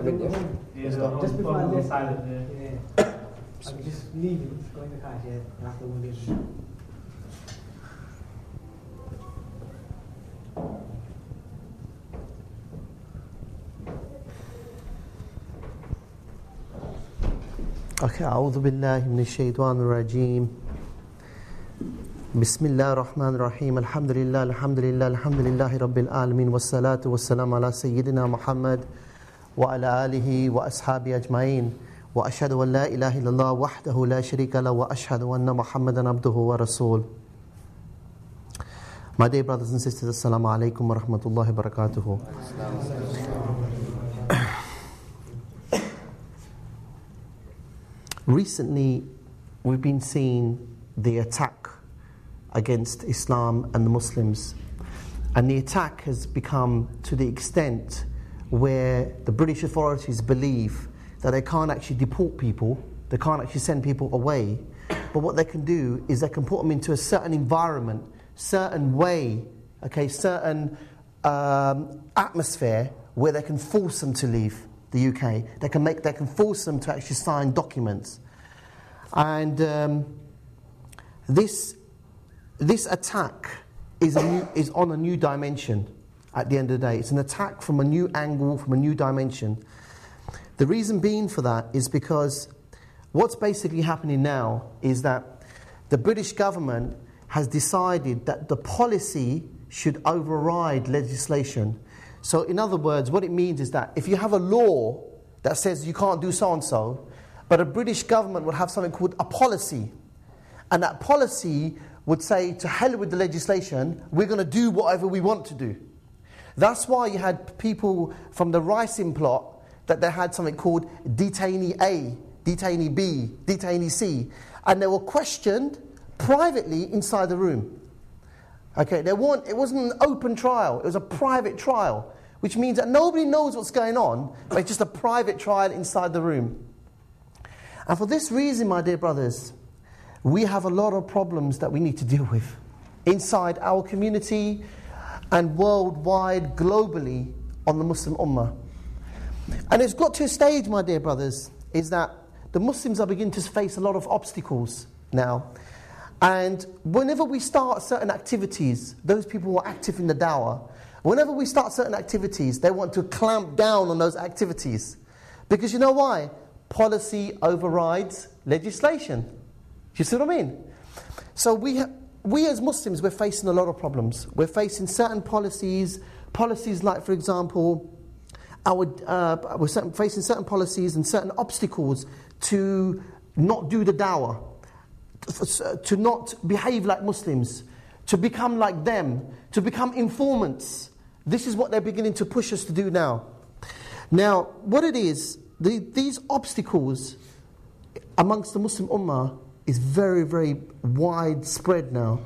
come in, yeah? Yeah, just before I left, silent, yeah. I could just leave you, go in the car, yeah, and after one day. Okay, أعوذ بالله من الشيطان الرجيم بسم الله الرحمن الرحيم الحمد لله الحمد لله الحمد لله رب العالمين والصلاة والسلام على سيدنا محمد وعلى آله وأصحابه أجمعين وأشهد أن لا إله إلا الله وحده لا شريك له وأشهد أن محمدا عبده ورسوله My dear brothers and sisters, Assalamu alaikum wa rahmatullahi wa barakatuhu. Recently, we've been seeing the attack against Islam and the Muslims. And the attack has become to the extent where the British authorities believe that they can't actually deport people, they can't actually send people away. But what they can do is they can put them into a certain environment, certain way, okay, certain um, atmosphere where they can force them to leave the UK. They can make, they can force them to actually sign documents, and um, this this attack is new, is on a new dimension. At the end of the day, it's an attack from a new angle, from a new dimension. The reason being for that is because what's basically happening now is that the British government has decided that the policy should override legislation. So, in other words, what it means is that if you have a law that says you can't do so and so, but a British government would have something called a policy, and that policy would say, to hell with the legislation, we're going to do whatever we want to do. That's why you had people from the Ricin plot that they had something called detainee A, detainee B, detainee C, and they were questioned privately inside the room. Okay, there weren't, it wasn't an open trial, it was a private trial, which means that nobody knows what's going on, but it's just a private trial inside the room. And for this reason, my dear brothers, we have a lot of problems that we need to deal with inside our community and worldwide, globally, on the Muslim Ummah. And it's got to a stage, my dear brothers, is that the Muslims are beginning to face a lot of obstacles now. And whenever we start certain activities, those people who are active in the dawah, whenever we start certain activities, they want to clamp down on those activities. Because you know why? Policy overrides legislation. You see what I mean? So we, ha- we as Muslims, we're facing a lot of problems. We're facing certain policies, policies like, for example, our, uh, we're certain, facing certain policies and certain obstacles to not do the dawah to not behave like Muslims, to become like them, to become informants. This is what they're beginning to push us to do now. Now, what it is, the, these obstacles amongst the Muslim Ummah is very, very widespread now.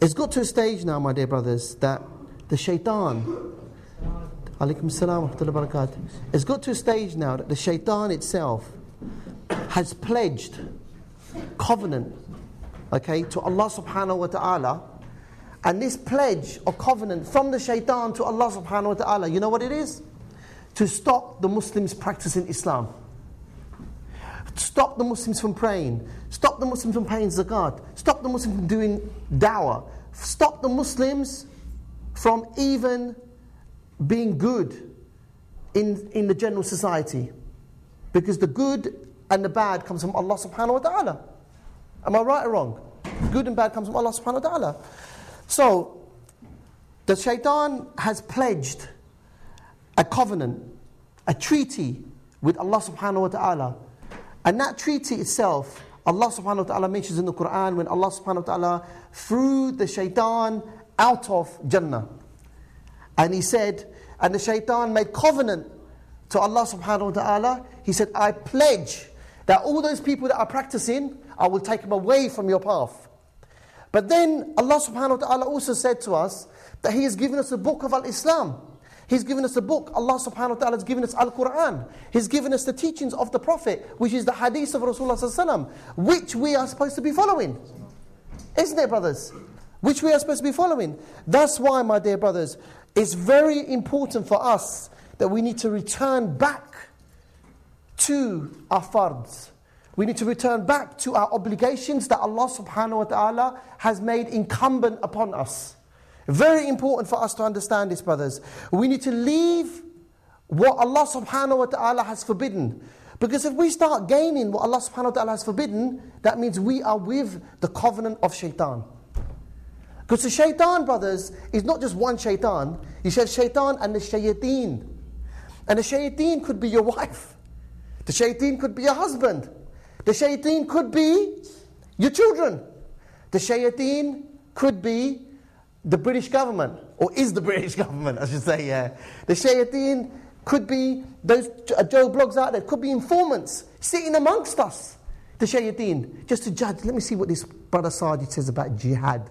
It's got to a stage now, my dear brothers, that the shaitan, alaikum salam wa it's got to a stage now that the shaitan itself has pledged covenant, okay, to Allah subhanahu wa ta'ala. And this pledge or covenant from the shaitan to Allah subhanahu wa ta'ala, you know what it is? To stop the Muslims practicing Islam. Stop the Muslims from praying. Stop the Muslims from paying zakat. Stop the Muslims from doing dawah. Stop the Muslims from even being good in, in the general society. Because the good and the bad comes from Allah subhanahu wa ta'ala. Am I right or wrong? Good and bad comes from Allah subhanahu wa ta'ala. So, the shaitan has pledged a covenant, a treaty with Allah subhanahu wa ta'ala. And that treaty itself, Allah subhanahu wa ta'ala mentions in the Quran when Allah subhanahu wa ta'ala threw the shaitan out of Jannah. And he said, and the shaitan made covenant to Allah subhanahu wa ta'ala. He said, I pledge that all those people that are practicing, I will take them away from your path. But then Allah subhanahu wa ta'ala also said to us that He has given us the book of Al Islam. He's given us a book. Allah subhanahu wa ta'ala has given us Al Quran. He's given us the teachings of the Prophet, which is the hadith of Rasulullah, which we are supposed to be following. Isn't it, brothers? Which we are supposed to be following. That's why, my dear brothers, it's very important for us that we need to return back to our fards. We need to return back to our obligations that Allah subhanahu wa ta'ala has made incumbent upon us. Very important for us to understand this, brothers. We need to leave what Allah subhanahu wa ta'ala has forbidden. Because if we start gaining what Allah subhanahu wa ta'ala has forbidden, that means we are with the covenant of shaitan. Because the shaitan, brothers, is not just one shaitan. He says shaitan and the shayateen. And the shayateen could be your wife. The shayateen could be your husband. The shayateen could be your children. The shayateen could be the British government, or is the British government, I should say, yeah. The shayateen could be those uh, Joe Bloggs out there, could be informants sitting amongst us. The shayateen, just to judge. Let me see what this brother Sajid says about jihad.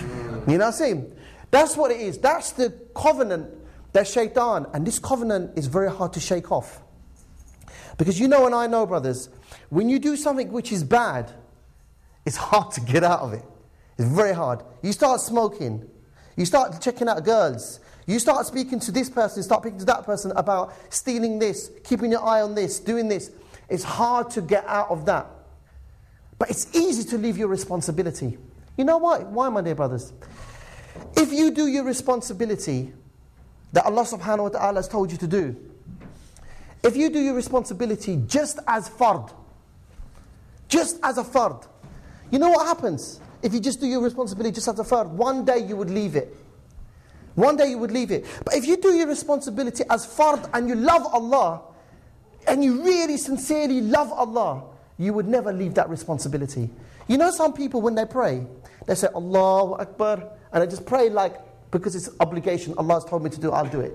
You know what I'm saying? That's what it is. That's the covenant that shaitan, and this covenant is very hard to shake off. Because you know and I know, brothers, when you do something which is bad, it's hard to get out of it. It's very hard. You start smoking, you start checking out girls, you start speaking to this person, start speaking to that person about stealing this, keeping your eye on this, doing this. It's hard to get out of that. But it's easy to leave your responsibility. You know why? Why, my dear brothers? If you do your responsibility that Allah subhanahu wa ta'ala has told you to do, if you do your responsibility just as fard, just as a fard, you know what happens? If you just do your responsibility just as a fard, one day you would leave it. One day you would leave it. But if you do your responsibility as fard and you love Allah, and you really sincerely love Allah, you would never leave that responsibility. You know, some people, when they pray, they say, Allahu Akbar, and I just pray like, because it's obligation, Allah has told me to do, I'll do it.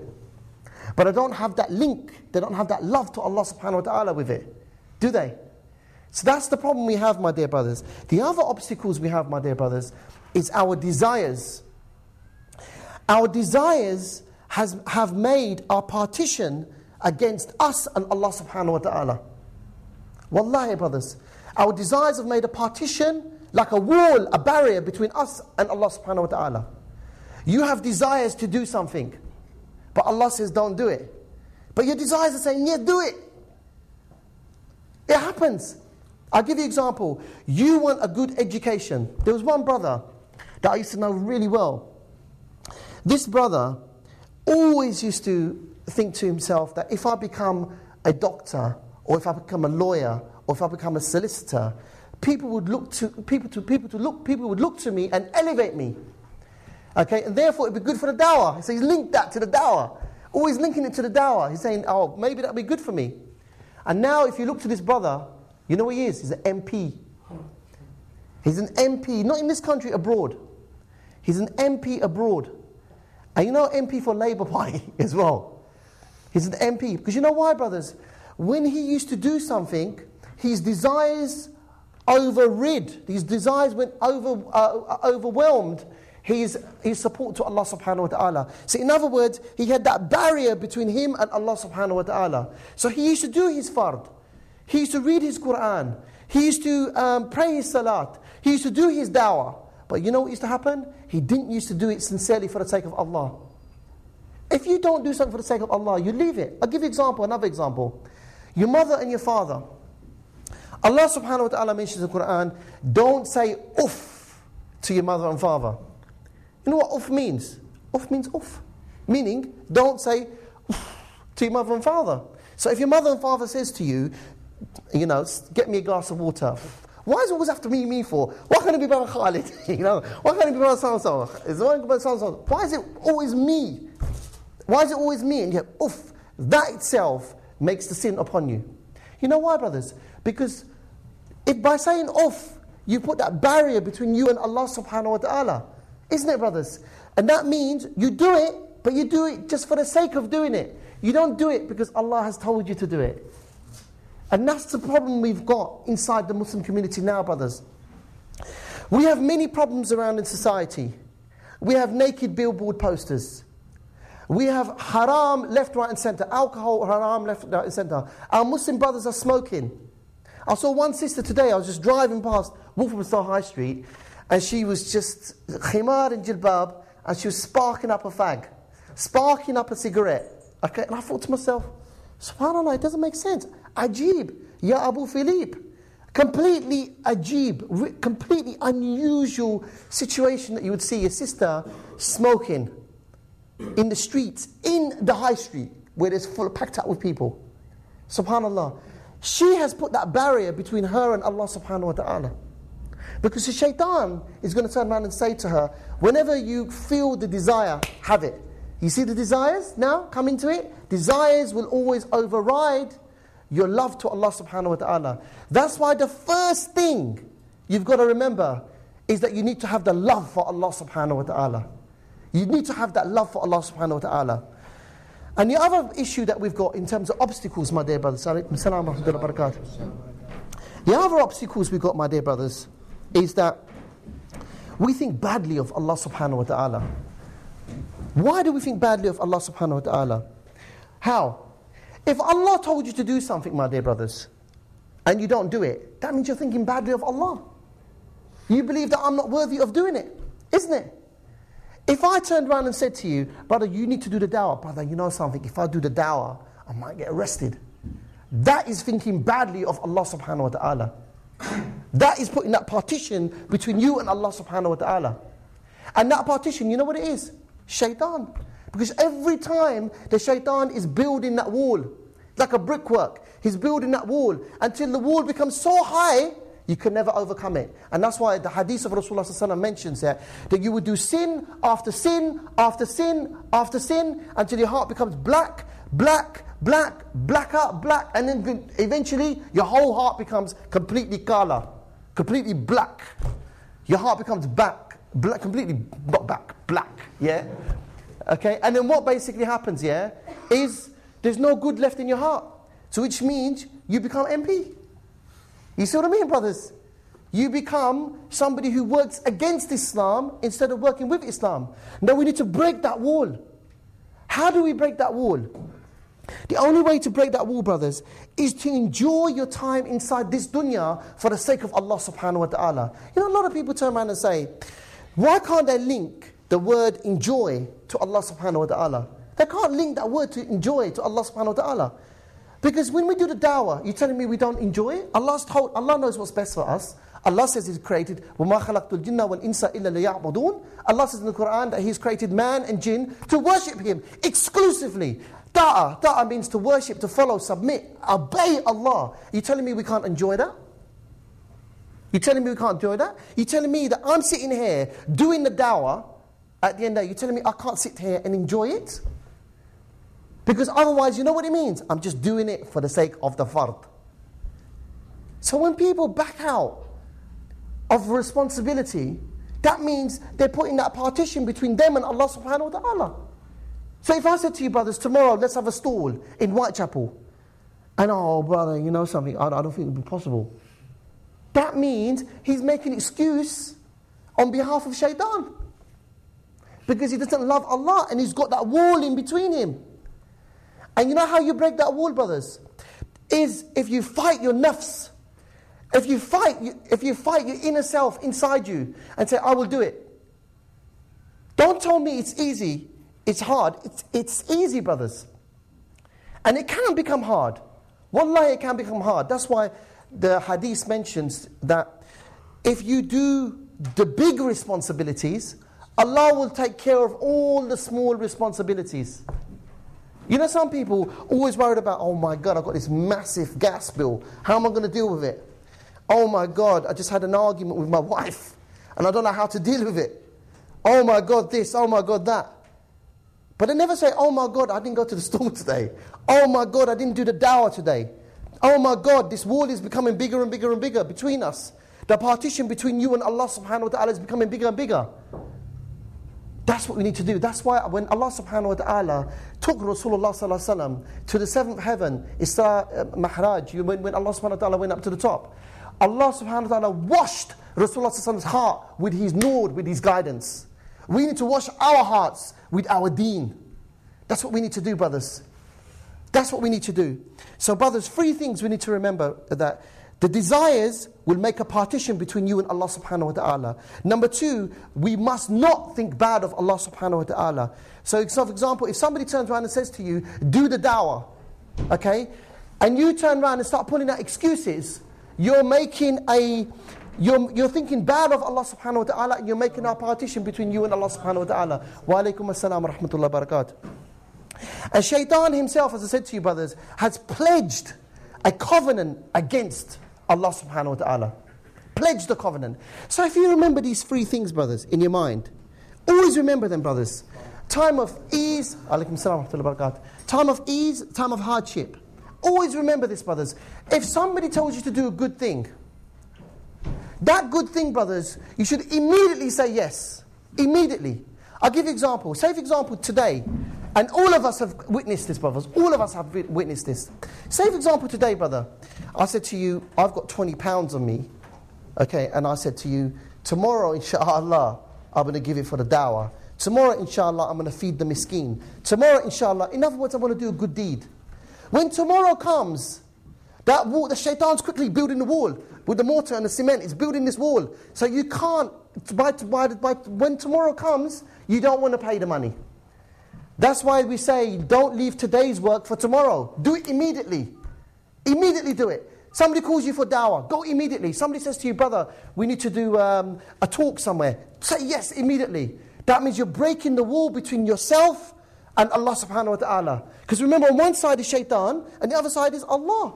But I don't have that link, they don't have that love to Allah subhanahu wa ta'ala with it. Do they? So that's the problem we have, my dear brothers. The other obstacles we have, my dear brothers, is our desires. Our desires has, have made our partition against us and Allah subhanahu wa ta'ala. Wallahi, brothers. Our desires have made a partition like a wall, a barrier between us and Allah subhanahu wa ta'ala. You have desires to do something, but Allah says don't do it. But your desires are saying, yeah, do it. It happens. I'll give you an example. You want a good education. There was one brother that I used to know really well. This brother always used to think to himself that if I become a doctor, or if I become a lawyer, or if I become a solicitor, people would look to people to people to look people would look to me and elevate me. Okay, and therefore it'd be good for the dawah. So he's linked that to the dawah. Always linking it to the dawah. He's saying, oh, maybe that'd be good for me. And now if you look to this brother, you know what he is? He's an MP. He's an MP, not in this country, abroad. He's an MP abroad. And you know MP for Labour Party as well. He's an MP. Because you know why, brothers? When he used to do something, his desires overrid, his desires went over, uh, overwhelmed his, his support to Allah subhanahu wa ta'ala. So in other words, he had that barrier between him and Allah subhanahu wa ta'ala. So he used to do his fard. He used to read his Quran. He used to um, pray his salat. He used to do his dawah. But you know what used to happen? He didn't used to do it sincerely for the sake of Allah. If you don't do something for the sake of Allah, you leave it. I'll give you example, another example. Your mother and your father. Allah subhanahu wa ta'ala mentions in the Quran, don't say uff to your mother and father. You know what uff means? Uff means uff. Meaning, don't say uff to your mother and father. So if your mother and father says to you, you know, get me a glass of water. Why is it always to be me for? Why can't it be Brother Khalid? you know, why can't it be Brother so Is Why is it always me? Why is it always me? And yet, oof, that itself makes the sin upon you. You know why, brothers? Because if by saying off, you put that barrier between you and Allah subhanahu wa ta'ala. Isn't it, brothers? And that means you do it, but you do it just for the sake of doing it. You don't do it because Allah has told you to do it. And that's the problem we've got inside the Muslim community now, brothers. We have many problems around in society. We have naked billboard posters. We have haram left, right, and center. Alcohol, haram left, right, and center. Our Muslim brothers are smoking. I saw one sister today, I was just driving past Walthamstow High Street, and she was just khimar and jilbab, and she was sparking up a fag, sparking up a cigarette. Okay, and I thought to myself, subhanAllah, it doesn't make sense. Ajib, Ya Abu Philippe. Completely ajib, completely unusual situation that you would see your sister smoking in the streets, in the high street, where it's full packed up with people. Subhanallah. She has put that barrier between her and Allah subhanahu wa ta'ala. Because the shaitan is going to turn around and say to her, whenever you feel the desire, have it. You see the desires now come into it? Desires will always override your love to Allah subhanahu wa ta'ala. That's why the first thing you've got to remember is that you need to have the love for Allah subhanahu wa ta'ala. You need to have that love for Allah subhanahu wa ta'ala. And the other issue that we've got in terms of obstacles, my dear brothers, the other obstacles we've got, my dear brothers, is that we think badly of Allah subhanahu wa ta'ala. Why do we think badly of Allah subhanahu wa ta'ala? How? If Allah told you to do something, my dear brothers, and you don't do it, that means you're thinking badly of Allah. You believe that I'm not worthy of doing it, isn't it? If I turned around and said to you, brother, you need to do the dawah, brother, you know something, if I do the dawah, I might get arrested. That is thinking badly of Allah subhanahu wa ta'ala. That is putting that partition between you and Allah subhanahu wa ta'ala. And that partition, you know what it is? Shaitan. Because every time the shaitan is building that wall, like a brickwork, he's building that wall until the wall becomes so high, you can never overcome it. And that's why the hadith of Rasulullah mentions that, that you would do sin after sin, after sin, after sin, until your heart becomes black, black, black, blacker, black, and then eventually your whole heart becomes completely kala, completely black. Your heart becomes black, black completely, not back, black, yeah? Okay, and then what basically happens, yeah, is there's no good left in your heart. So which means you become MP. You see what I mean, brothers? You become somebody who works against Islam instead of working with Islam. Now we need to break that wall. How do we break that wall? The only way to break that wall, brothers, is to enjoy your time inside this dunya for the sake of Allah subhanahu wa ta'ala. You know, a lot of people turn around and say, why can't they link the word enjoy to Allah subhanahu wa ta'ala. They can't link that word to enjoy to Allah subhanahu wa ta'ala. Because when we do the dawah, you're telling me we don't enjoy it? Allah's told, Allah knows what's best for us. Allah says He's created, وَمَا خَلَقْتُ الْجِنَّ وَالْإِنسَ إِلَّا لِيَعْبُدُونَ Allah says in the Quran that He's created man and jinn to worship Him exclusively. Ta'a, ta'a means to worship, to follow, submit, obey Allah. You're telling me we can't enjoy that? You're telling me we can't enjoy that? You're telling me that I'm sitting here doing the dawah at the end of the day, you're telling me I can't sit here and enjoy it? Because otherwise, you know what it means? I'm just doing it for the sake of the fard. So when people back out of responsibility, that means they're putting that partition between them and Allah subhanahu wa ta'ala. So if I said to you, brothers, tomorrow let's have a stall in Whitechapel, and oh, brother, you know something, I, I don't think it would be possible. That means he's making excuse on behalf of shaitan because he doesn't love Allah and he's got that wall in between him. And you know how you break that wall, brothers? Is if you fight your nafs, if you fight, if you fight your inner self inside you and say, I will do it. Don't tell me it's easy, it's hard. It's, it's easy, brothers. And it can become hard. Wallahi, it can become hard. That's why the hadith mentions that if you do the big responsibilities, Allah will take care of all the small responsibilities. You know, some people always worried about, oh my God, I've got this massive gas bill. How am I going to deal with it? Oh my God, I just had an argument with my wife and I don't know how to deal with it. Oh my God, this, oh my God, that. But they never say, oh my God, I didn't go to the store today. Oh my God, I didn't do the dawah today. Oh my God, this wall is becoming bigger and bigger and bigger between us. The partition between you and Allah subhanahu wa ta'ala is becoming bigger and bigger. That's what we need to do. That's why when Allah subhanahu wa ta'ala took Rasulullah sallallahu to the seventh heaven, Isra uh, Mahraj, when, when Allah subhanahu wa ta'ala went up to the top, Allah subhanahu wa ta'ala washed Rasulullah's heart with his nur, with his guidance. We need to wash our hearts with our deen. That's what we need to do, brothers. That's what we need to do. So, brothers, three things we need to remember that The desires will make a partition between you and Allah subhanahu wa ta'ala. Number two, we must not think bad of Allah subhanahu wa ta'ala. So, for example, if somebody turns around and says to you, do the dawah, okay, and you turn around and start pulling out excuses, you're making a you're, you're thinking bad of Allah subhanahu wa ta'ala and you're making a partition between you and Allah subhanahu wa ta'ala. Wa alaikum assalam wa rahmatullahi wa barakatuh. And shaitan himself, as I said to you brothers, has pledged a covenant against Allah subhanahu wa ta'ala. Pledge the covenant. So if you remember these three things, brothers, in your mind, always remember them, brothers. Time of ease, salam Time of ease, time of hardship. Always remember this, brothers. If somebody tells you to do a good thing, that good thing, brothers, you should immediately say yes. Immediately. I'll give you an example. Say, for example, today, and all of us have witnessed this, brothers. All of us have witnessed this. Say, for example, today, brother, I said to you, I've got 20 pounds on me, okay, and I said to you, tomorrow, inshallah, I'm going to give it for the dawah. Tomorrow, inshallah, I'm going to feed the miskin. Tomorrow, inshallah, in other words, I'm going to do a good deed. When tomorrow comes, that wall, the shaitan's quickly building the wall with the mortar and the cement. It's building this wall. So you can't, by, by, by, when tomorrow comes, you don't want to pay the money. That's why we say, don't leave today's work for tomorrow. Do it immediately. Immediately do it. Somebody calls you for dawah, go immediately. Somebody says to you, brother, we need to do um, a talk somewhere. Say yes immediately. That means you're breaking the wall between yourself and Allah subhanahu wa ta'ala. Because remember, on one side is shaitan, and the other side is Allah.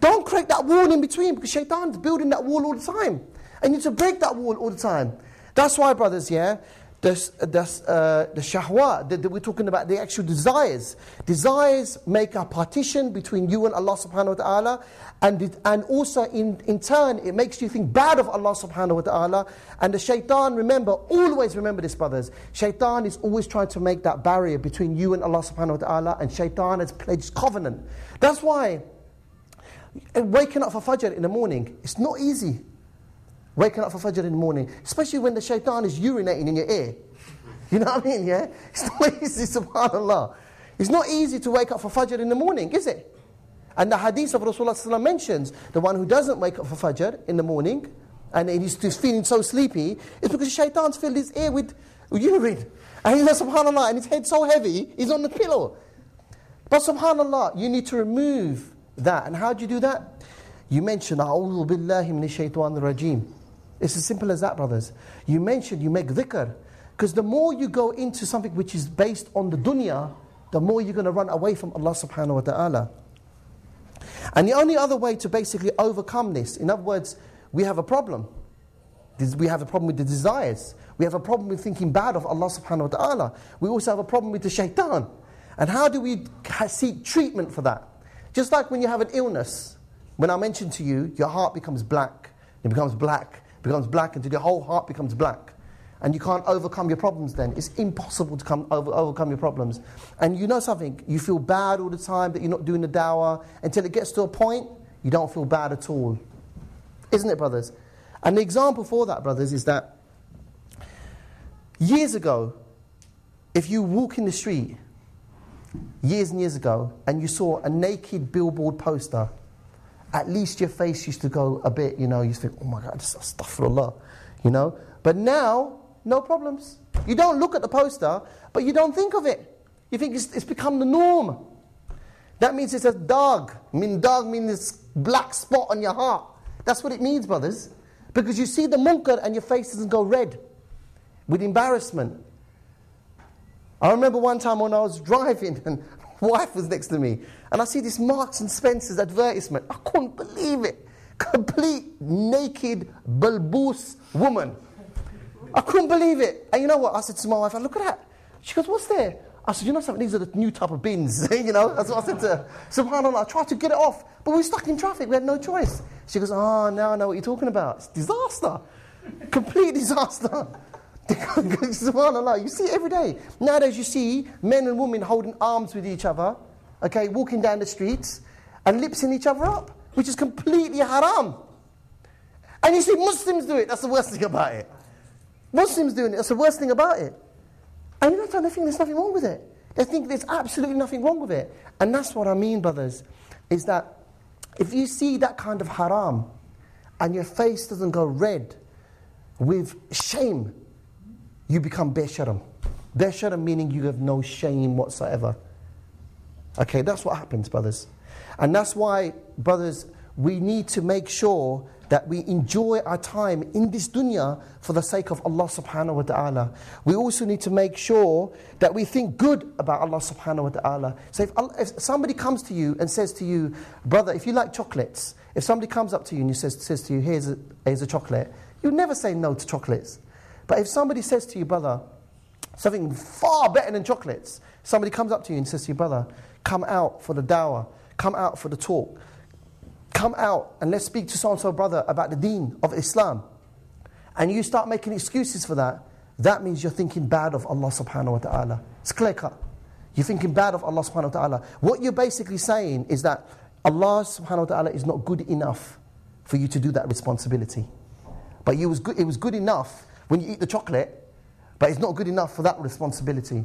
Don't create that wall in between, because shaitan's building that wall all the time. And you need to break that wall all the time. That's why, brothers, yeah, the, the, uh, the shahwa, that we're talking about the actual desires. Desires make a partition between you and Allah subhanahu wa ta'ala, and, it, and also in, in turn, it makes you think bad of Allah subhanahu wa ta'ala. And the shaitan, remember, always remember this, brothers. Shaitan is always trying to make that barrier between you and Allah subhanahu wa ta'ala, and shaitan has pledged covenant. That's why waking up for Fajr in the morning, it's not easy. Waking up for Fajr in the morning, especially when the shaitan is urinating in your ear. You know what I mean, yeah? It's not easy, subhanAllah. It's not easy to wake up for Fajr in the morning, is it? And the hadith of Rasulullah mentions the one who doesn't wake up for Fajr in the morning and he's feeling so sleepy, it's because shaitan's filled his ear with urine. And you know, subhanAllah, and his head's so heavy, he's on the pillow. But subhanAllah, you need to remove that. And how do you do that? You mention, A'udhu billahi min shaitan rajim. It's as simple as that, brothers. You mentioned, you make dhikr. Because the more you go into something which is based on the dunya, the more you're going to run away from Allah subhanahu wa ta'ala. And the only other way to basically overcome this, in other words, we have a problem. We have a problem with the desires. We have a problem with thinking bad of Allah subhanahu wa ta'ala. We also have a problem with the shaitan. And how do we seek treatment for that? Just like when you have an illness, when I mentioned to you, your heart becomes black. It becomes black becomes black until your whole heart becomes black. And you can't overcome your problems then. It's impossible to come over, overcome your problems. And you know something, you feel bad all the time that you're not doing the dawah until it gets to a point you don't feel bad at all. Isn't it, brothers? And the example for that, brothers, is that years ago, if you walk in the street, years and years ago, and you saw a naked billboard poster at least your face used to go a bit, you know, you think, oh my God, astaghfirullah, you know. But now, no problems. You don't look at the poster, but you don't think of it. You think it's, it's become the norm. That means it's a dog. I mean, dog means this black spot on your heart. That's what it means, brothers. Because you see the munkar and your face doesn't go red with embarrassment. I remember one time when I was driving and wife was next to me, and I see this Marks and Spencer's advertisement. I couldn't believe it. Complete naked, bulbous woman. I couldn't believe it. And you know what? I said to my wife, I look at that. She goes, What's there? I said, You know something? These are the new type of bins. you know, that's what I said to her. SubhanAllah, I tried to get it off, but we were stuck in traffic. We had no choice. She goes, Oh, now I know what you're talking about. It's disaster. Complete disaster. SubhanAllah, you see it every day. Nowadays, you see men and women holding arms with each other, okay, walking down the streets and lipsing each other up, which is completely haram. And you see Muslims do it, that's the worst thing about it. Muslims doing it, that's the worst thing about it. And you know, they think there's nothing wrong with it. They think there's absolutely nothing wrong with it. And that's what I mean, brothers, is that If you see that kind of haram and your face doesn't go red with shame, you become besharam. Besharam meaning you have no shame whatsoever. Okay, that's what happens, brothers. And that's why, brothers, we need to make sure that we enjoy our time in this dunya for the sake of Allah subhanahu wa ta'ala. We also need to make sure that we think good about Allah subhanahu wa ta'ala. So if, if somebody comes to you and says to you, brother, if you like chocolates, if somebody comes up to you and says, says to you, here's a, here's a chocolate, you never say no to chocolates. But if somebody says to you, brother, something far better than chocolates, somebody comes up to you and says to you, brother, come out for the dawah, come out for the talk, come out and let's speak to so and so brother about the deen of Islam, and you start making excuses for that, that means you're thinking bad of Allah subhanahu wa ta'ala. It's clear cut. You're thinking bad of Allah subhanahu wa ta'ala. What you're basically saying is that Allah subhanahu wa ta'ala is not good enough for you to do that responsibility. But was good, it was good enough when you eat the chocolate, but it's not good enough for that responsibility.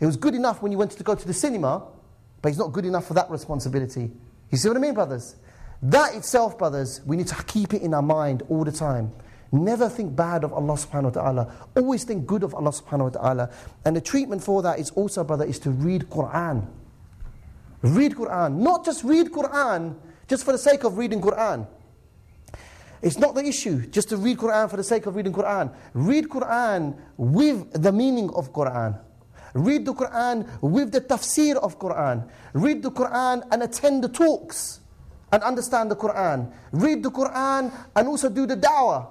It was good enough when you went to go to the cinema, but it's not good enough for that responsibility. You see what I mean, brothers? That itself, brothers, we need to keep it in our mind all the time. Never think bad of Allah subhanahu wa ta'ala. Always think good of Allah subhanahu wa ta'ala. And the treatment for that is also, brother, is to read Quran. Read Quran. Not just read Quran just for the sake of reading Quran. It's not the issue just to read Quran for the sake of reading Quran. Read Quran with the meaning of Quran. Read the Quran with the tafsir of Quran. Read the Quran and attend the talks and understand the Quran. Read the Quran and also do the da'wah.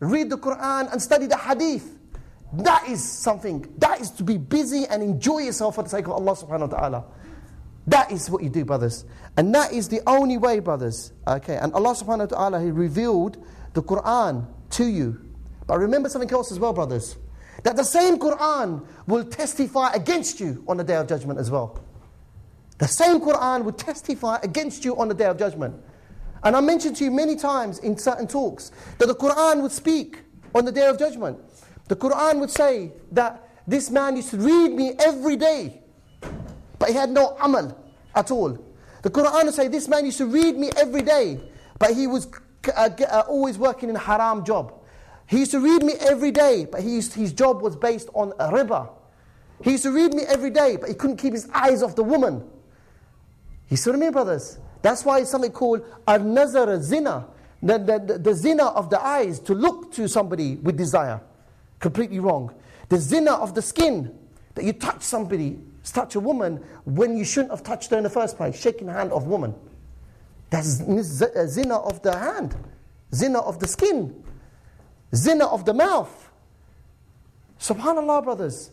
Read the Quran and study the hadith. That is something, that is to be busy and enjoy yourself for the sake of Allah subhanahu wa ta'ala. That is what you do, brothers. And that is the only way, brothers. Okay, and Allah subhanahu wa ta'ala, He revealed the Quran to you. But remember something else as well, brothers. That the same Quran will testify against you on the day of judgment as well. The same Quran will testify against you on the day of judgment. And I mentioned to you many times in certain talks that the Quran would speak on the day of judgment. The Quran would say that this man used to read me every day, but he had no amal at all. The Quran say this man used to read me every day, but he was uh, uh, always working in a haram job. He used to read me every day, but used, his job was based on riba. He used to read me every day, but he couldn't keep his eyes off the woman. You see what I mean, brothers? That's why it's something called a nazar zina, the, the, the zina of the eyes, to look to somebody with desire. Completely wrong. The zina of the skin, that you touch somebody, touch a woman when you shouldn't have touched her in the first place, shaking hand of woman. That's uh, zina of the hand, zina of the skin, zina of the mouth. Subhanallah, brothers.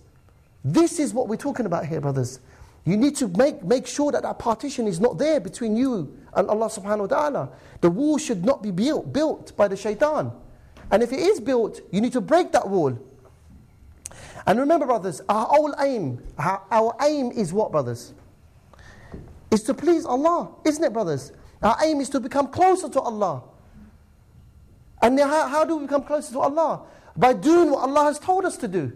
This is what we're talking about here, brothers. You need to make, make sure that that partition is not there between you and Allah subhanahu wa ta'ala. The wall should not be built, built by the shaitan. And if it is built, you need to break that wall. And remember, brothers, our whole aim, our, our aim is what, brothers? Is to please Allah, isn't it, brothers? Our aim is to become closer to Allah. And how, how do we become closer to Allah? By doing what Allah has told us to do.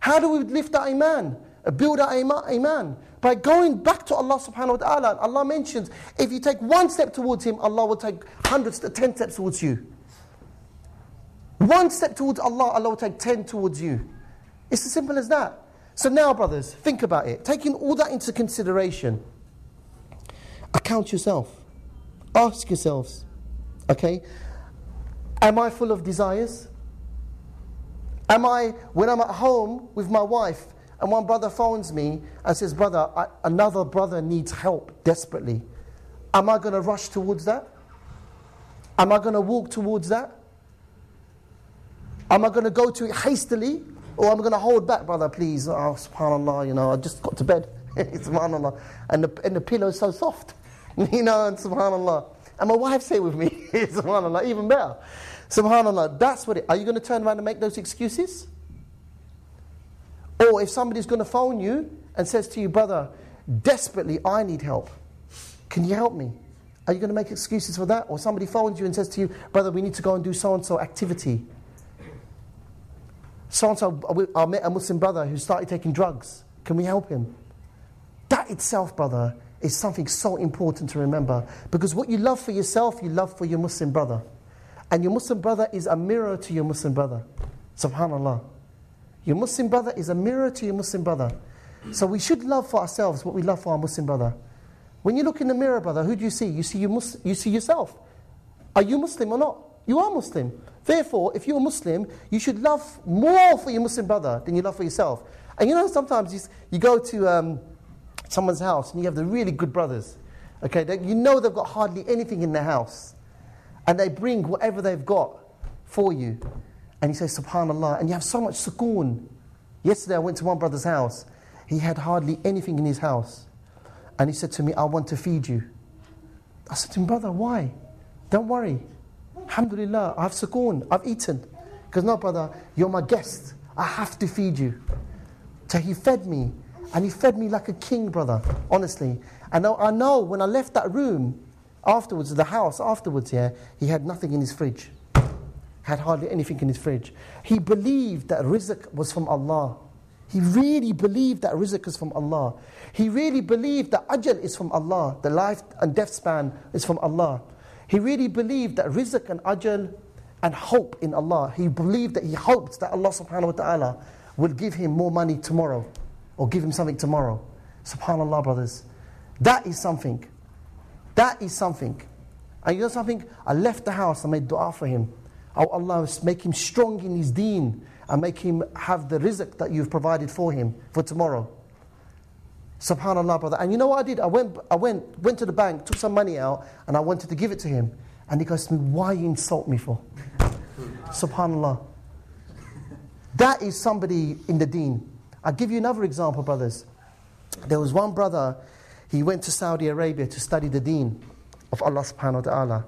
How do we lift our iman? build our iman by going back to Allah subhanahu wa ta'ala. Allah mentions if you take one step towards Him, Allah will take hundreds, ten steps towards you. One step towards Allah, Allah will take ten towards you. It's as simple as that. So now, brothers, think about it. Taking all that into consideration, account yourself. Ask yourselves, okay, am I full of desires? Am I, when I'm at home with my wife, and one brother phones me and says, Brother, I, another brother needs help desperately. Am I going to rush towards that? Am I going to walk towards that? Am I going to go to it hastily? Oh, or am going to hold back, brother, please? Oh, subhanAllah, you know, I just got to bed. subhanAllah. And the, and the pillow is so soft. you know, and subhanAllah. And my wife say with me, subhanAllah, even better. Subhanallah, that's what it, are you going to turn around and make those excuses? Or if somebody's going to phone you and says to you, brother, desperately, I need help. Can you help me? Are you going to make excuses for that? Or somebody phones you and says to you, brother, we need to go and do so and so activity. So so, I met a Muslim brother who started taking drugs. Can we help him? That itself, brother, is something so important to remember. Because what you love for yourself, you love for your Muslim brother. And your Muslim brother is a mirror to your Muslim brother. Subhanallah. Your Muslim brother is a mirror to your Muslim brother. So we should love for ourselves what we love for our Muslim brother. When you look in the mirror, brother, who do you see? You see, you, Mus- you see yourself. Are you Muslim or not? You are Muslim. Therefore, if you're Muslim, you should love more for your Muslim brother than you love for yourself. And you know, sometimes you, you go to um, someone's house and you have the really good brothers. Okay, they, you know they've got hardly anything in their house. And they bring whatever they've got for you. And you say, Subhanallah, and you have so much sukoon. Yesterday I went to one brother's house. He had hardly anything in his house. And he said to me, I want to feed you. I said to him, Brother, why? Don't worry. Alhamdulillah, I have sukoon, I've eaten. Because no, brother, you're my guest. I have to feed you. So he fed me. And he fed me like a king, brother, honestly. And I know when I left that room afterwards, the house afterwards, yeah, he had nothing in his fridge. Had hardly anything in his fridge. He believed that rizq was from Allah. He really believed that rizq is from Allah. He really believed that ajal is from Allah. The life and death span is from Allah. He really believed that rizq and ajal and hope in Allah. He believed that he hoped that Allah subhanahu wa ta'ala will give him more money tomorrow or give him something tomorrow. Subhanallah, brothers. That is something. That is something. And you know something? I left the house, I made dua for him. Oh Allah, make him strong in his deen and make him have the rizq that you've provided for him for tomorrow. Subhanallah, brother. And you know what I did? I went, I went, went to the bank, took some money out, and I wanted to give it to him. And he goes to me, Why you insult me for? Subhanallah. That is somebody in the deen. I'll give you another example, brothers. There was one brother, he went to Saudi Arabia to study the deen of Allah subhanahu wa ta'ala.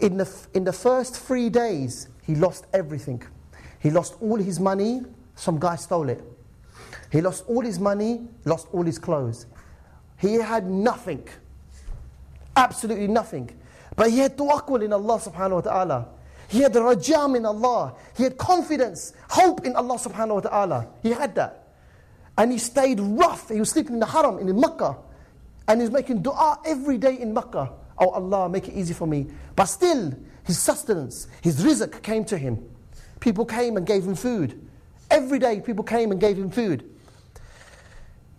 In the, in the first three days, he lost everything. He lost all his money, some guy stole it. He lost all his money, lost all his clothes. He had nothing. Absolutely nothing. But he had tawakkul in Allah subhanahu wa ta'ala. He had rajam in Allah. He had confidence, hope in Allah subhanahu wa ta'ala. He had that. And he stayed rough. He was sleeping in the haram in Makkah. And he's making dua every day in Makkah. Oh Allah, make it easy for me. But still, his sustenance, his rizq came to him. People came and gave him food. Every day, people came and gave him food.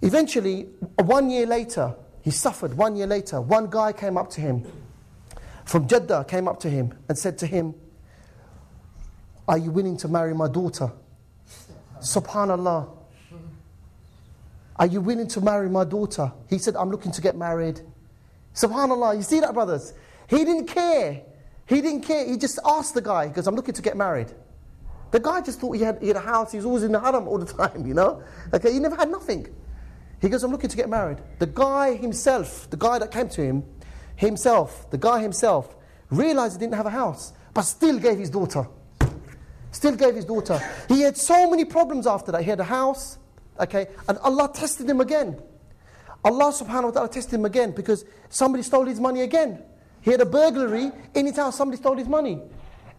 Eventually, one year later, he suffered. One year later, one guy came up to him from Jeddah, came up to him and said to him, Are you willing to marry my daughter? Subhanallah. Are you willing to marry my daughter? He said, I'm looking to get married. Subhanallah, you see that, brothers? He didn't care. He didn't care. He just asked the guy, because I'm looking to get married. The guy just thought he had, he had a house, he was always in the haram all the time, you know? Okay, he never had nothing. He goes, I'm looking to get married. The guy himself, the guy that came to him, himself, the guy himself, realized he didn't have a house, but still gave his daughter. Still gave his daughter. He had so many problems after that. He had a house, okay, and Allah tested him again. Allah subhanahu wa ta'ala tested him again because somebody stole his money again. He had a burglary in his house, somebody stole his money.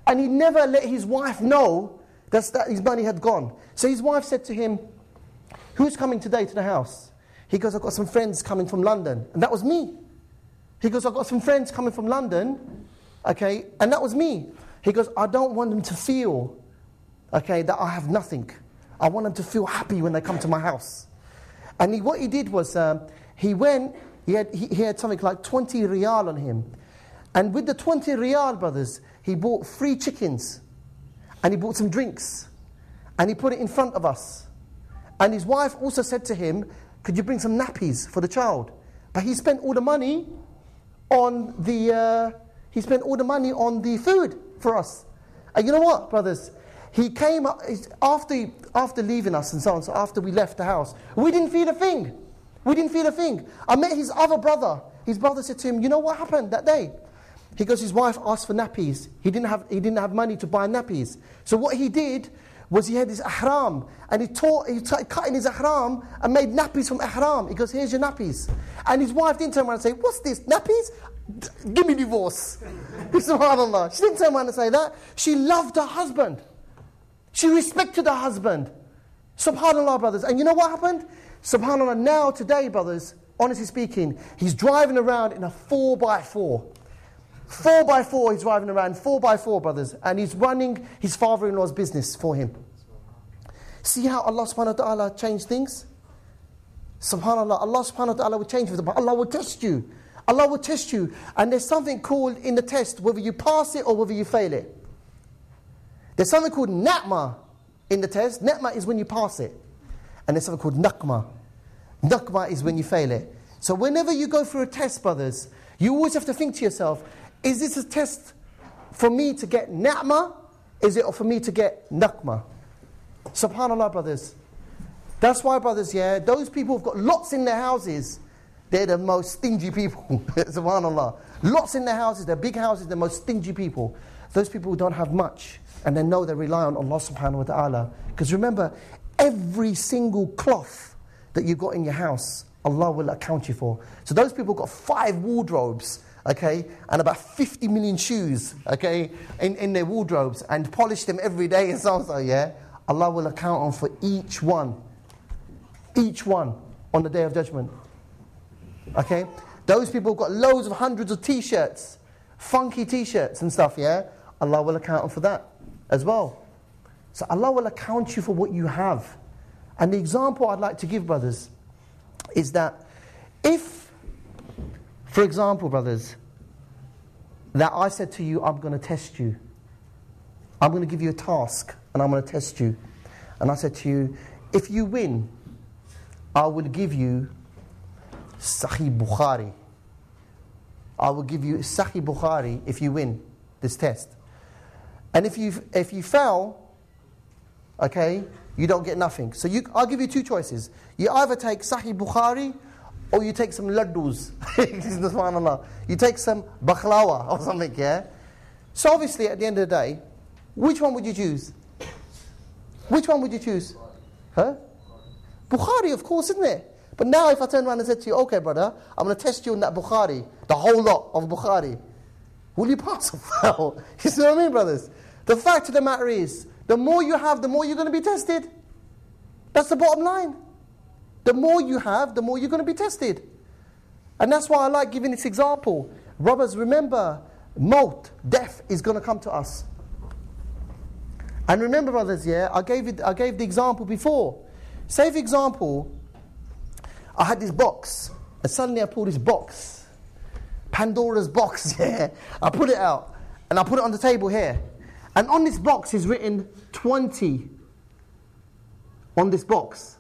And he never let his wife know that his money had gone. So his wife said to him, Who's coming today to the house? He goes, I've got some friends coming from London. And that was me. He goes, I've got some friends coming from London. Okay, and that was me. He goes, I don't want them to feel, okay, that I have nothing. I want them to feel happy when they come to my house. And he, what he did was, um, he went, he had, he, he had something like 20 riyal on him. And with the 20 riyal, brothers, he bought three chickens. And he bought some drinks. And he put it in front of us. And his wife also said to him, Could you bring some nappies for the child? But he spent all the money on the, uh, he spent all the money on the food for us. And you know what, brothers? He came after, after leaving us and so on, so after we left the house, we didn't feel a thing. We didn't feel a thing. I met his other brother. His brother said to him, You know what happened that day? He goes, His wife asked for nappies. He didn't have, he didn't have money to buy nappies. So what he did was he had his ihram and he taught, he started cutting his ihram and made nappies from ihram. He goes, here's your nappies. And his wife didn't turn around and say, what's this, nappies? D- give me divorce. SubhanAllah. She didn't turn around and say that. She loved her husband. She respected her husband. SubhanAllah, brothers. And you know what happened? SubhanAllah, now, today, brothers, honestly speaking, he's driving around in a 4 by 4 Four by four, he's driving around, four by four, brothers, and he's running his father in law's business for him. See how Allah subhanahu wa ta'ala changed things? Subhanallah, Allah subhanahu wa ta'ala will change things, but Allah will test you. Allah will test you. And there's something called in the test, whether you pass it or whether you fail it. There's something called natma in the test. Natma is when you pass it. And there's something called nakma. Nakma is when you fail it. So whenever you go through a test, brothers, you always have to think to yourself, is this a test for me to get na'ma? Is it for me to get nakma? Subhanallah, brothers. That's why, brothers, yeah, those people who've got lots in their houses, they're the most stingy people. Subhanallah. Lots in their houses, they're big houses, they're most stingy people. Those people who don't have much and they know they rely on Allah subhanahu wa ta'ala. Because remember, every single cloth that you've got in your house, Allah will account you for. So those people got five wardrobes okay, and about 50 million shoes, okay, in, in their wardrobes and polish them every day and so on, so, yeah, Allah will account on for each one. Each one on the day of judgment. Okay? Those people got loads of hundreds of t shirts, funky t shirts and stuff, yeah? Allah will account on for that as well. So Allah will account you for what you have. And the example I'd like to give, brothers, is that if for example, brothers, that I said to you, I'm going to test you. I'm going to give you a task and I'm going to test you. And I said to you, if you win, I will give you Sahih Bukhari. I will give you Sahih Bukhari if you win this test. And if you, if you fail, okay, you don't get nothing. So you, I'll give you two choices. You either take Sahih Bukhari or you take some laddus. You take some baklawa or something, yeah? So obviously, at the end of the day, which one would you choose? Which one would you choose? Huh? Bukhari, of course, isn't it? But now if I turn around and said to you, okay, brother, I'm going to test you on that Bukhari, the whole lot of Bukhari, will you pass or fail? You see what I mean, brothers? The fact of the matter is, the more you have, the more you're going to be tested. That's the bottom line. The more you have, the more you're going to be tested. And that's why I like giving this example. Brothers, remember, maut, death, is going to come to us. And remember, brothers, yeah, I gave, it, I gave the example before. Say, for example, I had this box, and suddenly I pulled this box, Pandora's box, yeah. I put it out, and I put it on the table here. And on this box is written 20 on this box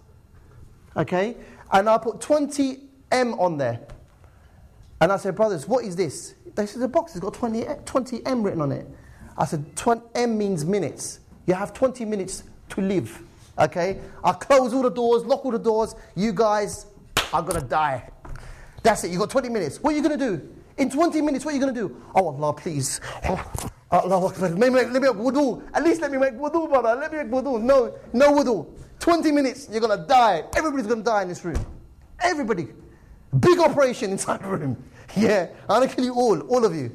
okay? And I put 20M on there. And I said, brothers, what is this? They said, the box has got 20, 20M written on it. I said, 20 M means minutes. You have 20 minutes to live, okay? I close all the doors, lock all the doors. You guys are going to die. That's it, You've got 20 minutes. What are you going to do? In 20 minutes, what are you going to do? Oh, Allah, please. Oh, Allah, let me make, let me make wudu. At least let me make wudu, brother. Let me make wudu. No, no wudu. 20 minutes, you're going to die. Everybody's going to die in this room. Everybody. Big operation inside the room. Yeah, I'm going to kill you all, all of you.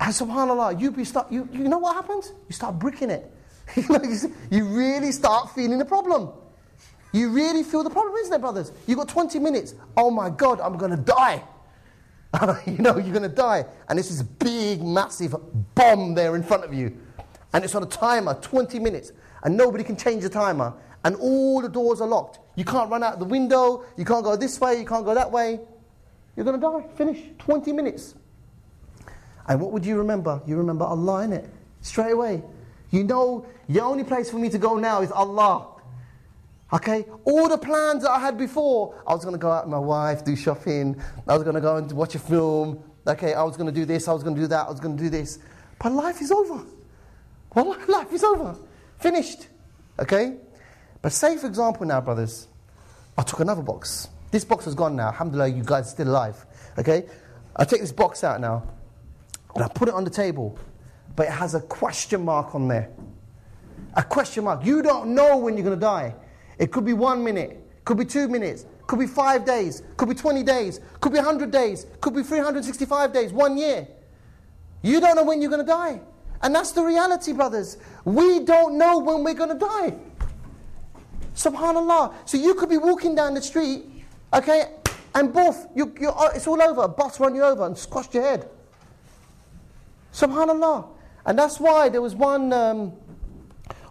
And subhanAllah, you, be start, you, you know what happens? You start bricking it. you really start feeling the problem. You really feel the problem, isn't it, brothers? You've got 20 minutes. Oh my God, I'm going to die. you know, you're going to die. And this is a big, massive bomb there in front of you. And it's on a timer, 20 minutes and nobody can change the timer, and all the doors are locked. You can't run out the window, you can't go this way, you can't go that way. You're going to die. Finish. 20 minutes. And what would you remember? You remember Allah in it. Straight away. You know, the only place for me to go now is Allah. Okay? All the plans that I had before, I was going to go out with my wife, do shopping, I was going to go and watch a film, okay, I was going to do this, I was going to do that, I was going to do this. But life is over. Well, life is over. Finished. Okay? But say, for example, now, brothers, I took another box. This box is gone now. Alhamdulillah, you guys are still alive. Okay? I take this box out now and I put it on the table, but it has a question mark on there. A question mark. You don't know when you're going to die. It could be one minute, could be two minutes, could be five days, could be 20 days, could be 100 days, could be 365 days, one year. You don't know when you're going to die. And that's the reality, brothers. We don't know when we're going to die. Subhanallah. So you could be walking down the street Okay? And both, you, you, uh, it's all over. A bus run you over and squashed your head. Subhanallah. And that's why there was one um,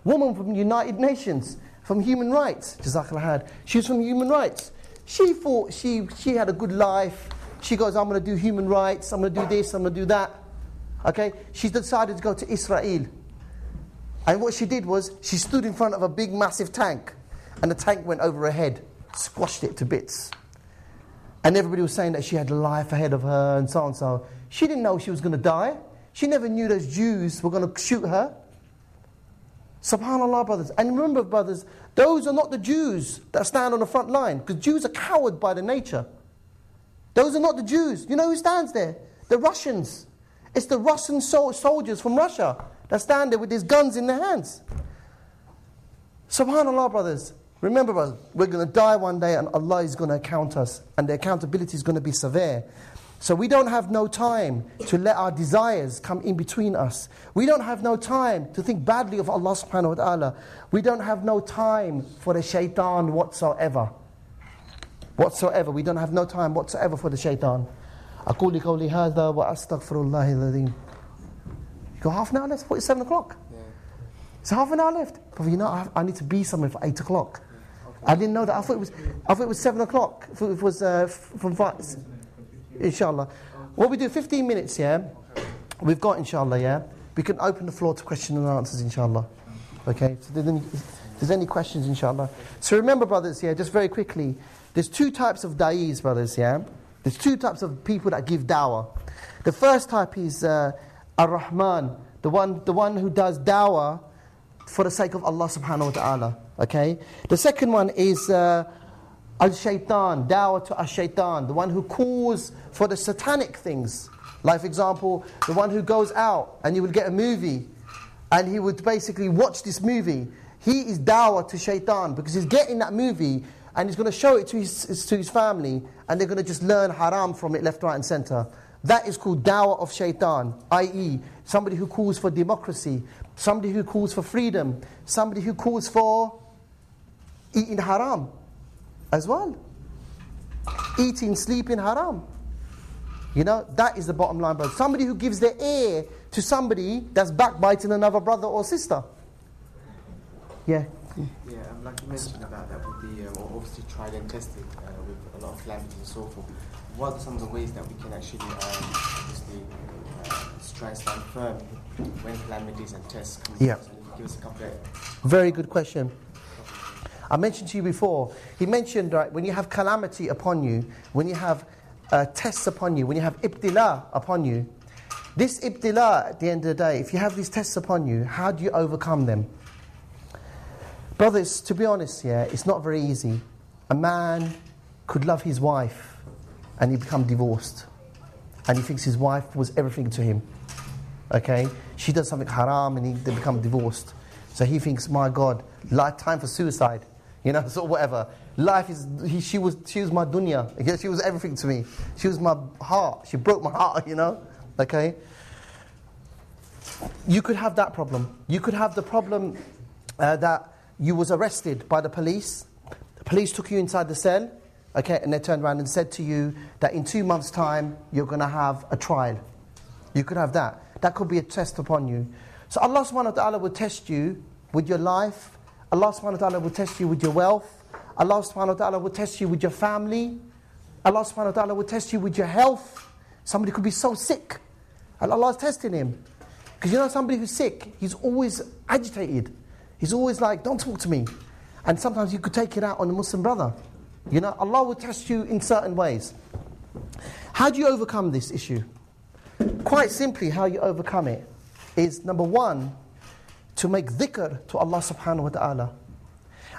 woman from the United Nations, from Human Rights, Jazakallah had. She was from Human Rights. She thought she, she had a good life. She goes, I'm going to do human rights, I'm going to do this, I'm going to do that. Okay? She decided to go to Israel. And what she did was, she stood in front of a big, massive tank, and the tank went over her head, squashed it to bits. And everybody was saying that she had life ahead of her, and so on and so. She didn't know she was going to die. She never knew those Jews were going to shoot her. Subhanallah, brothers. And remember, brothers, those are not the Jews that stand on the front line, because Jews are coward by their nature. Those are not the Jews. You know who stands there? The Russians. It's the Russian soldiers from Russia that stand there with these guns in their hands. Subhanallah, brothers. Remember, brothers, we're going to die one day and Allah is going to account us, and the accountability is going to be severe. So we don't have no time to let our desires come in between us. We don't have no time to think badly of Allah subhanahu wa ta'ala. We don't have no time for the shaitan whatsoever. Whatsoever. We don't have no time whatsoever for the shaitan. أقول قولي هذا وأستغفر الله العظيم. You go half an hour left? What, it's 7 o'clock? Yeah. It's half an hour left. But you know, I, have, I need to be somewhere for 8 o'clock. Okay. I didn't know that. I thought it was, I thought it was 7 o'clock. I thought it was uh, from 5. Inshallah. What we do, 15 minutes, yeah? We've got, inshallah, yeah? We can open the floor to questions and answers, inshallah. Okay? So there's any, there's any questions, inshallah. So remember, brothers, yeah, just very quickly, there's two types of da'is, brothers, yeah? There's two types of people that give dawah. The first type is uh, Ar-Rahman, the one, the one who does dawah for the sake of Allah subhanahu wa ta'ala. Okay? The second one is uh, Al-Shaytan, dawah to Al-Shaytan, the one who calls for the satanic things. Like, for example, the one who goes out and he would get a movie and he would basically watch this movie. He is dawah to shaitan because he's getting that movie and he's going to show it to his, to his family and they're going to just learn haram from it left, right, and center. That is called dawah of shaitan, i.e., somebody who calls for democracy, somebody who calls for freedom, somebody who calls for eating haram as well. Eating, sleeping haram. You know, that is the bottom line, brother. Somebody who gives their ear to somebody that's backbiting another brother or sister. Yeah. Yeah, um, like mentioned about that with the, uh, obviously tried and tested uh, with a lot of calamities and so forth. What are some of the ways that we can actually um, obviously uh, try and stand firm when calamities and tests come? Yeah. give us a couple of Very good question. I mentioned to you before, he mentioned, right, when you have calamity upon you, when you have uh, tests upon you, when you have ibtila upon you, this ibtila at the end of the day, if you have these tests upon you, how do you overcome them? Brothers, to be honest, yeah, it's not very easy. A man could love his wife and he become divorced. And he thinks his wife was everything to him. Okay? She does something haram and he, they become divorced. So he thinks, my God, life, time for suicide. You know, so whatever. Life is, he, she, was, she was my dunya. Okay? She was everything to me. She was my heart. She broke my heart, you know? Okay? You could have that problem. You could have the problem uh, that you was arrested by the police. The police took you inside the cell, okay, and they turned around and said to you that in two months' time you're going to have a trial. You could have that. That could be a test upon you. So Allah subhanahu wa ta'ala will test you with your life. Allah subhanahu wa ta'ala will test you with your wealth. Allah subhanahu wa ta'ala will test you with your family. Allah subhanahu wa ta'ala will test you with your health. Somebody could be so sick. And Allah is testing him. Because you know somebody who's sick, he's always agitated. He's always like, don't talk to me. And sometimes you could take it out on a Muslim brother. You know, Allah will test you in certain ways. How do you overcome this issue? Quite simply, how you overcome it is number one, to make dhikr to Allah subhanahu wa ta'ala.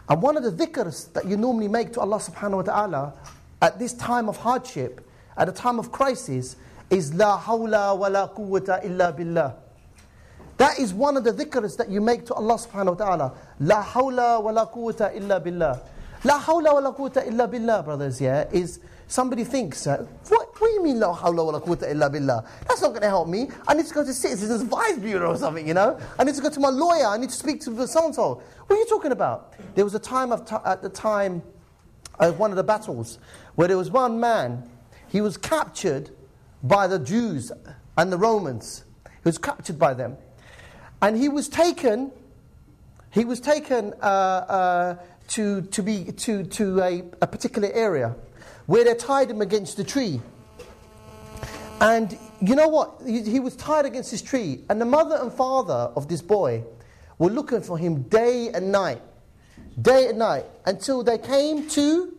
And one of the dhikrs that you normally make to Allah subhanahu wa ta'ala at this time of hardship, at a time of crisis, is La hawla wa la quwwata illa billah. That is one of the dhikrs that you make to Allah subhanahu wa ta'ala. La hawla wa la quwwata illa billah. La hawla wa la quwwata illa billah, brothers, yeah, is somebody thinks, uh, what, what do you mean la hawla wa la quwwata illa billah? That's not going to help me. I need to go to Citizens Advice Bureau or something, you know? I need to go to my lawyer. I need to speak to the so-and-so. What are you talking about? There was a time of t- at the time of one of the battles where there was one man, he was captured by the Jews and the Romans. He was captured by them. And he was taken, he was taken uh, uh, to, to, be, to, to a, a particular area where they tied him against a tree. And you know what? He, he, was tied against this tree. And the mother and father of this boy were looking for him day and night. Day and night. Until they came to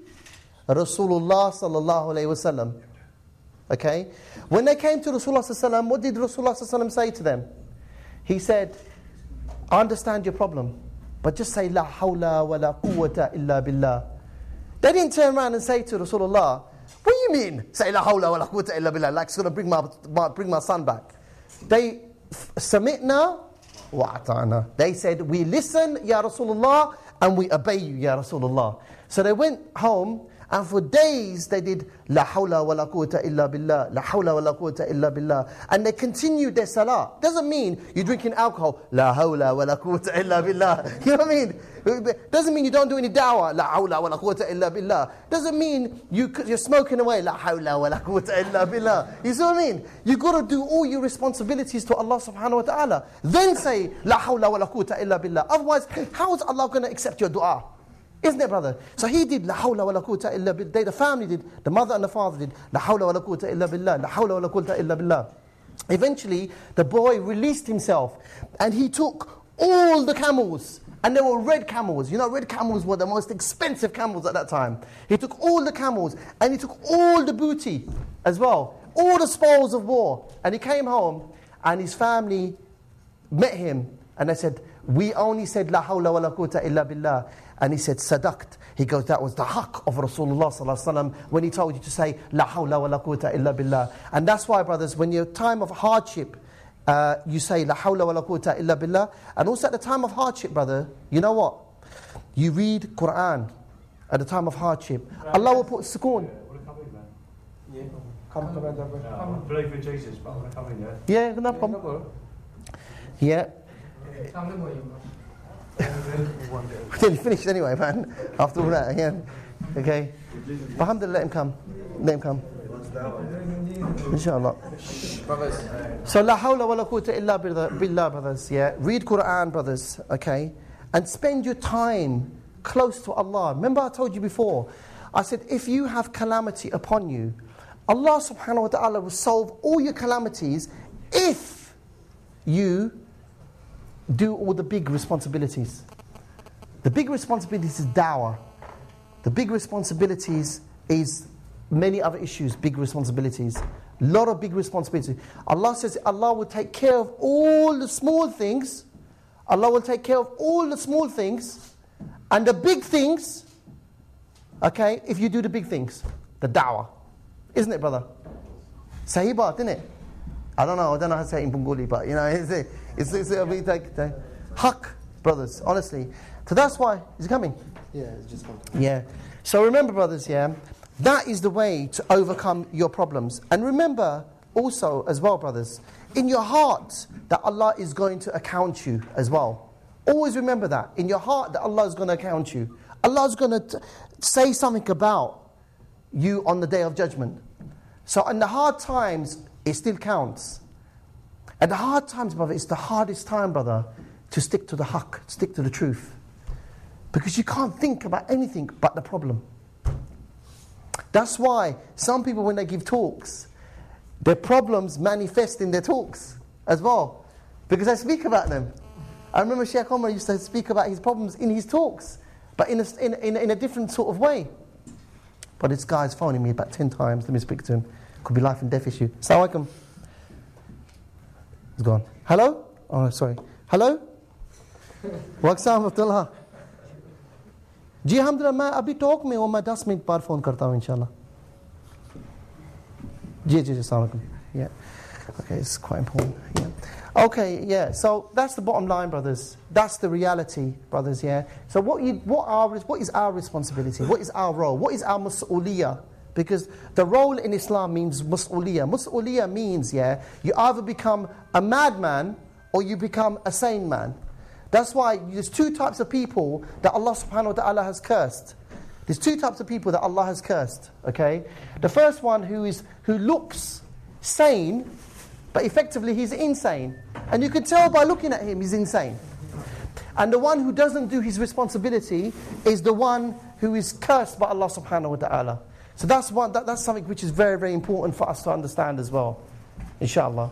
Rasulullah sallallahu alayhi wasallam. Okay? When they came to Rasulullah sallallahu what did Rasulullah sallallahu say to them? He said, I understand your problem. But just say, La hawla wa la quwwata illa billah. They didn't turn around and say to Rasulullah, What do you mean? Say, La hawla wa la quwwata illa billah. Like it's going to bring my, my, bring my son back. They, Samitna wa ata'na. They said, We listen, Ya Rasulullah, and we obey you, Ya Rasulullah. So they went home and for days they did La hawla wa la quwwata illa billah, La hawla wa la quwwata illa billah. And they continued their salah. Doesn't mean you're drinking alcohol, La hawla wa la quwwata illa billah. You know what I mean? Doesn't mean you don't do any da'wah, La hawla wa la quwwata illa billah. Doesn't mean you, you're smoking away, La hawla wa la quwwata illa billah. You see what I mean? You've got to do all your responsibilities to Allah subhanahu wa ta'ala. Then say, La hawla wa la quwwata illa billah. Otherwise, how is Allah going to accept your dua? Isn't it, brother? So he did La hawla wa la quwwata illa billah. The family did, the mother and the father did La hawla wa la quwwata illa billah. La hawla wa la quwwata illa billah. Eventually, the boy released himself and he took all the camels. And they were red camels. You know, red camels were the most expensive camels at that time. He took all the camels and he took all the booty as well, all the spoils of war. And he came home and his family met him and they said, We only said La hawla wa la quwwata illa billah. And he said, Sadaqt. He goes, that was the haqq of Rasulullah when he told you to say, La hawla wa la quwwata illa billah. And that's why, brothers, when you're time of hardship, uh, you say, La hawla wa la quwwata illa billah. And also at the time of hardship, brother, you know what? You read Quran at the time of hardship. Right. Allah will put sukoon. Yeah. Come, come, come, come. I believe in Jesus, but I want to come in, yeah? Yeah, no problem. Yeah. Till finished anyway, man. After all that, yeah. Okay. Alhamdulillah, let him come. Let him come. Inshallah. So, la hawla wa la quwwata illa billah, brothers. Yeah. Read Quran, brothers. Okay. And spend your time close to Allah. Remember, I told you before. I said, if you have calamity upon you, Allah subhanahu wa ta'ala will solve all your calamities if you do all the big responsibilities. The big responsibilities is dawah. The big responsibilities is many other issues, big responsibilities. A lot of big responsibilities. Allah says Allah will take care of all the small things. Allah will take care of all the small things. And the big things, okay, if you do the big things, the dawah. Isn't it, brother? Sahibat, isn't it? I don't know, I don't know how to say it in Bengali, but you know, it's, it's, it's, a bit like, haq, brothers, honestly. So that's why, is it coming? Yeah, it's just coming. Yeah. So remember, brothers, yeah, that is the way to overcome your problems. And remember also, as well, brothers, in your heart that Allah is going to account you as well. Always remember that. In your heart that Allah is going to account you. Allah is going to say something about you on the day of judgment. So in the hard times, it still counts. At the hard times, brother, it's the hardest time, brother, to stick to the haqq, stick to the truth. Because you can't think about anything but the problem. That's why some people, when they give talks, their problems manifest in their talks as well. Because I speak about them. I remember Sheikh Omar used to speak about his problems in his talks, but in a, in, in, in a different sort of way. But this guy's phoning me about 10 times. Let me speak to him. Could be life and death issue. Assalamu alaikum. He's gone. Hello? Oh, sorry. Hello? वक्साम Abdullah जी हमदुल्ला मैं अभी talk में हूँ मैं दस minute बाद phone करता हूँ इंशाल्लाह जी जी जी yeah okay it's quite important yeah okay yeah so that's the bottom line brothers that's the reality brothers yeah so what you what are what is our responsibility what is our role what is our mas'uliyah Because the role in Islam means mus'uliyah. Mus'uliyah means, yeah, you either become a madman or you become a sane man. That's why there's two types of people that Allah subhanahu wa ta'ala has cursed. There's two types of people that Allah has cursed. Okay, the first one who is who looks sane, but effectively he's insane, and you can tell by looking at him he's insane. And the one who doesn't do his responsibility is the one who is cursed by Allah subhanahu wa ta'ala. So that's, one, that, that's something which is very, very important for us to understand as well. Inshallah.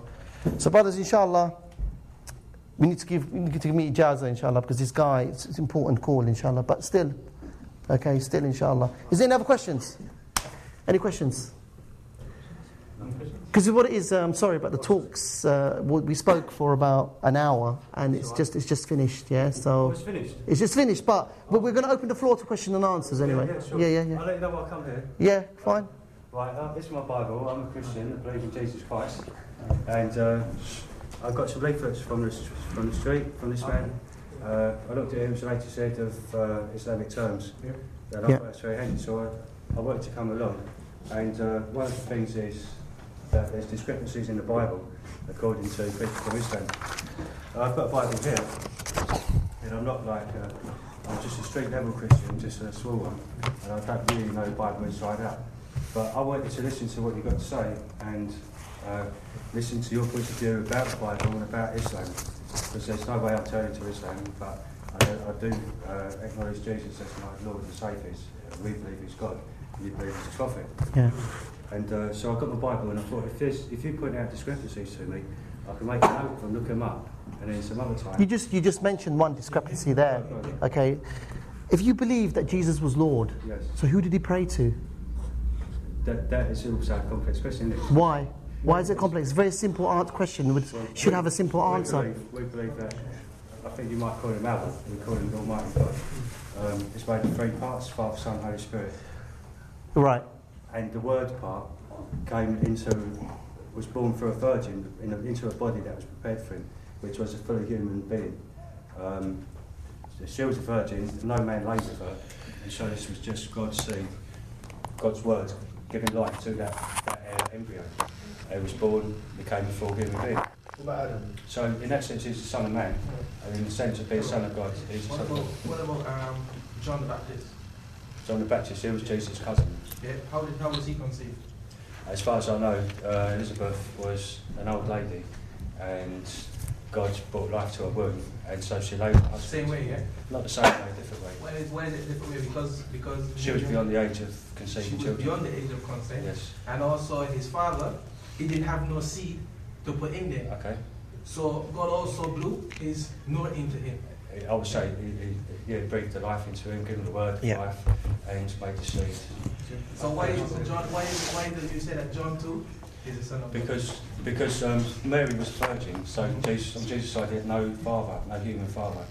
So, brothers, inshallah, we need to give, we need to give me ijaza, inshallah, because this guy, it's, it's important call, inshallah. But still, okay, still, inshallah. Is there any other questions? Any questions? Because what it is, uh, I'm sorry, about the talks uh, we we spoke for about an hour, and it's just it's just finished, yeah. So It's finished. it's just finished, but but we're going to open the floor to question and answers anyway. Yeah, yeah, sure. yeah, yeah, yeah. I'll let you know what I come here. Yeah, fine. Right, uh, this is my Bible. I'm a Christian. I believe in Jesus Christ. And uh, I've got some leaflets from the, from the street, from this man. Uh, I looked at him, it's the latest head of uh, Islamic terms. Yeah. And I Yeah. thought that's very handy, so I, I wanted to come along. And uh, one of the things is that there's discrepancies in the Bible, according to from Islam. I've got a Bible here, and I'm not like, uh, I'm just a street level Christian, just a small one, and I don't really know the Bible inside out. But I wanted to listen to what you've got to say and uh, listen to your point of view about the Bible and about Islam. Because there's no way I'm turning to Islam, but I, I do uh, acknowledge Jesus as my Lord and Saviour. We believe he's God, and you believe he's a prophet. Yeah. And uh, so I got my Bible and I thought, if, there's, if you point out discrepancies to me, I can make a note and look them up, and then some other time. You just you just mentioned one discrepancy there. Okay, if you believe that Jesus was Lord, Yes. so who did he pray to? That, that is also a complex question, isn't it? Why? Why is it complex? It's a very simple art question. Which should have a simple we answer. Believe, we believe that, I think you might call him Allah, we call him Almighty God. Um, it's made of three parts, Father, Son, Holy Spirit. Right. And the word part came into, was born through a virgin in a, into a body that was prepared for him, which was a fully human being. Um, she was a virgin, no man laid with her, and so this was just God's seed, God's word, giving life to that, that uh, embryo. It was born, became a full human being. What about Adam? So in that sense, he's the son of man, and in the sense of being son of God, he's the What son of about, God. what about um, John the Baptist? John the Baptist, he was Jesus' cousin. Yeah, how did how was he conceived? As far as I know, uh, Elizabeth was an old lady, and God brought life to her womb, and so she her husband. Same way, yeah. Not the same way, different way. Why is why is it different way? Because because She was beyond the age of conceiving she was children. beyond the age of consent, Yes. and also his father, he didn't have no seed to put in there. Okay. So God also blew his nur into him. I would say he, he, yeah, breathed the life into him, give him the word of Yeah. life, and made the seed. So why John? Why why did you say that John too is the son of God? Because because um, Mary was a virgin, so Jesus, on Jesus' side he had no father, no human father.